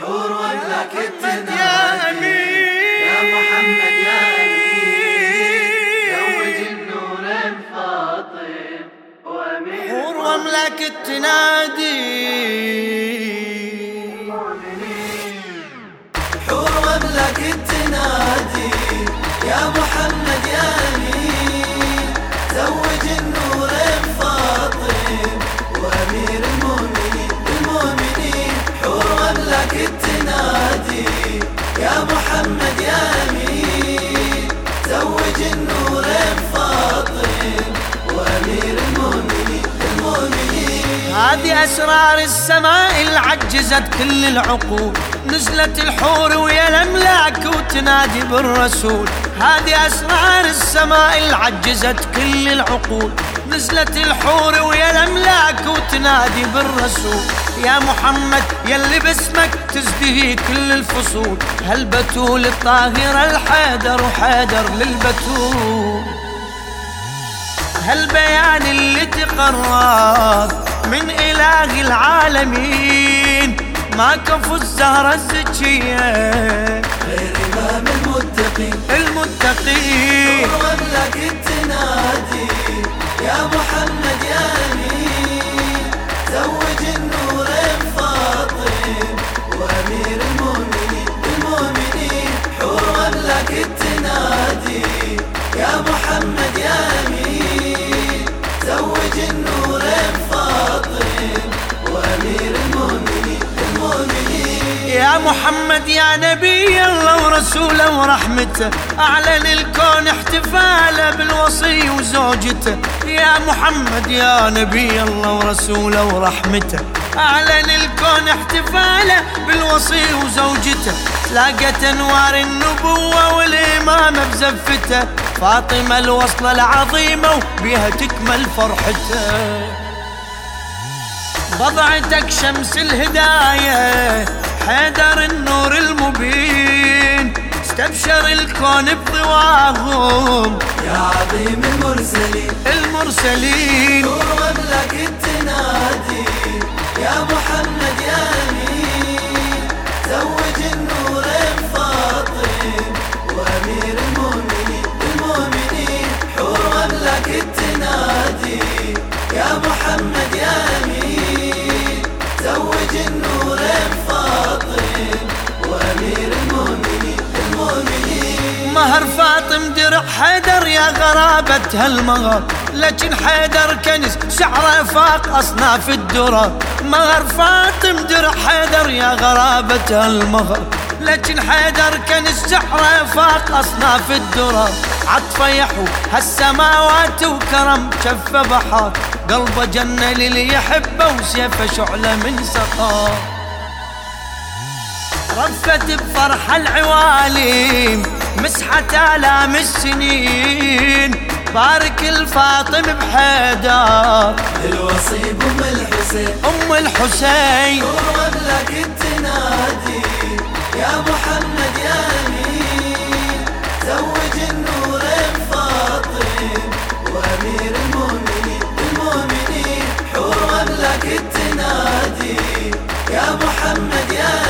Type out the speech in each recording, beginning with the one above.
حور واملك التنادي يا محمد يا أمين. زوج النور فاطم وامير حور واملك التنادي حور واملك التنادي يا محمد يا أمين. أسرار السماء اللي عجزت كل العقول. نزلت الحور ويا الأملاك وتنادي بالرسول. هذه أسرار السماء اللي عجزت كل العقول. نزلت الحور ويا الأملاك وتنادي بالرسول. يا محمد يلي باسمك تزدهي كل الفصول. هالبتول الطاهرة الحيدر وحيدر للبتول؟ هالبيان اللي تقرر من إله العالمين. ما كفو الزهرة الزكية. غير المتقين. المتقين. التنادي يا محمد يا أمين. يا نبي الله ورسوله ورحمته. أعلن الكون احتفاله بالوصي وزوجته. يا محمد يا نبي الله ورسوله ورحمته. أعلن الكون احتفاله بالوصي وزوجته. لاقت أنوار النبوة والإمامة بزفته. فاطمة الوصلة العظيمة وبيها تكمل فرحته. بضعتك شمس الهداية حيدر النور المبين استبشر الكون بضواهم. يا عظيم المرسلين المرسلين. نور واملك التنادي يا محمد يا حيدر يا غرابة هالمهر لكن حيدر كنز سعره فاق أصناف الدرر مهر فاطم درع حيدر يا غرابة هالمهر لكن حيدر كنز سعره فاق أصناف الدرر عطفة يحو هالسماوات وكرم شفه بحر قلبه جنة للي يحبه وسيفه شعلة من سقاه رفت بفرح العوالم مسحت آلام السنين. بارك الفاطم بحيدر. الوصي بام الحسين. أم الحسين. واملك التنادي يا محمد يا أمين. زوج النور فاطم وأمير المؤمنين المؤمنين. حور واملك التنادي يا محمد يا امين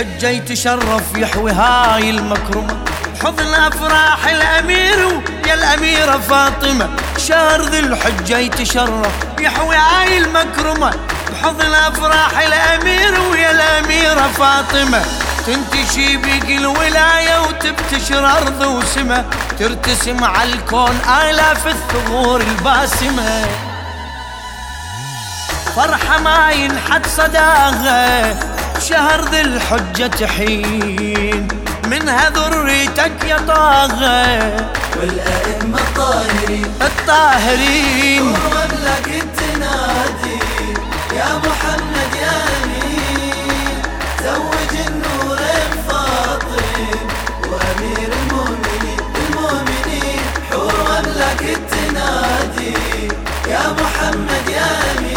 الحجة يتشرف يحوي هاي المكرمة. حضن أفراح الأمير ويا الأميرة فاطمة. شهر ذي الحجة يتشرف يحوي هاي المكرمة. بحضن أفراح الأمير ويا الأميرة فاطمة. تنتشي بيق الولاية وتبتشر أرض وسمة. ترتسم على الكون آلاف الثغور الباسمة. فرحة ما ينحد صداها شهر ذي الحجة تحين منها ذريتك يا طاغة والأئمة الطاهرين. الطاهرين. واملك التنادي يا محمد يا أمين. زوج النور فاطم وأمير المؤمنين المؤمنين. حور واملك التنادي يا محمد يا أمين.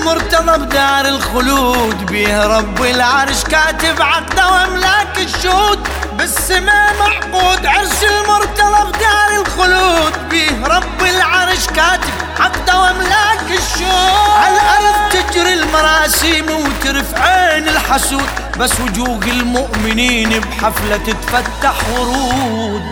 المرتضى بدار الخلود بيه رب العرش كاتب عقده واملاك الشهود بالسماء معقود عرش المرتضى بدار الخلود بيه رب العرش كاتب عقده واملاك الشهود. الأرض تجري المراسيم وترفع عين الحسود؟ بس وجوه المؤمنين بحفلة تتفتح ورود.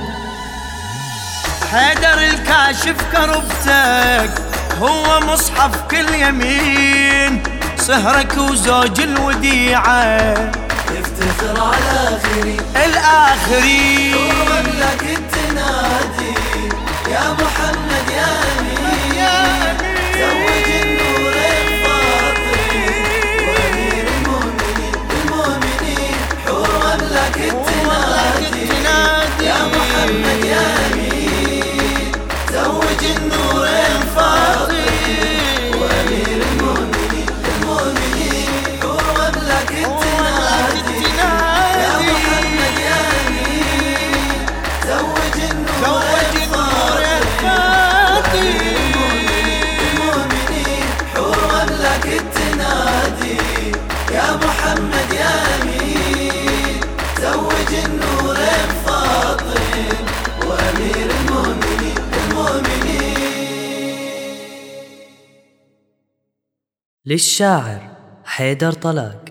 حيدر الكاشف كربتك هو مصحف كل يمين صهرك وزوج الوديعة. يفتخر على آخرين الآخرين. لك التنادي يا محمد يا أمين. زوج للشاعر حيدر طلاق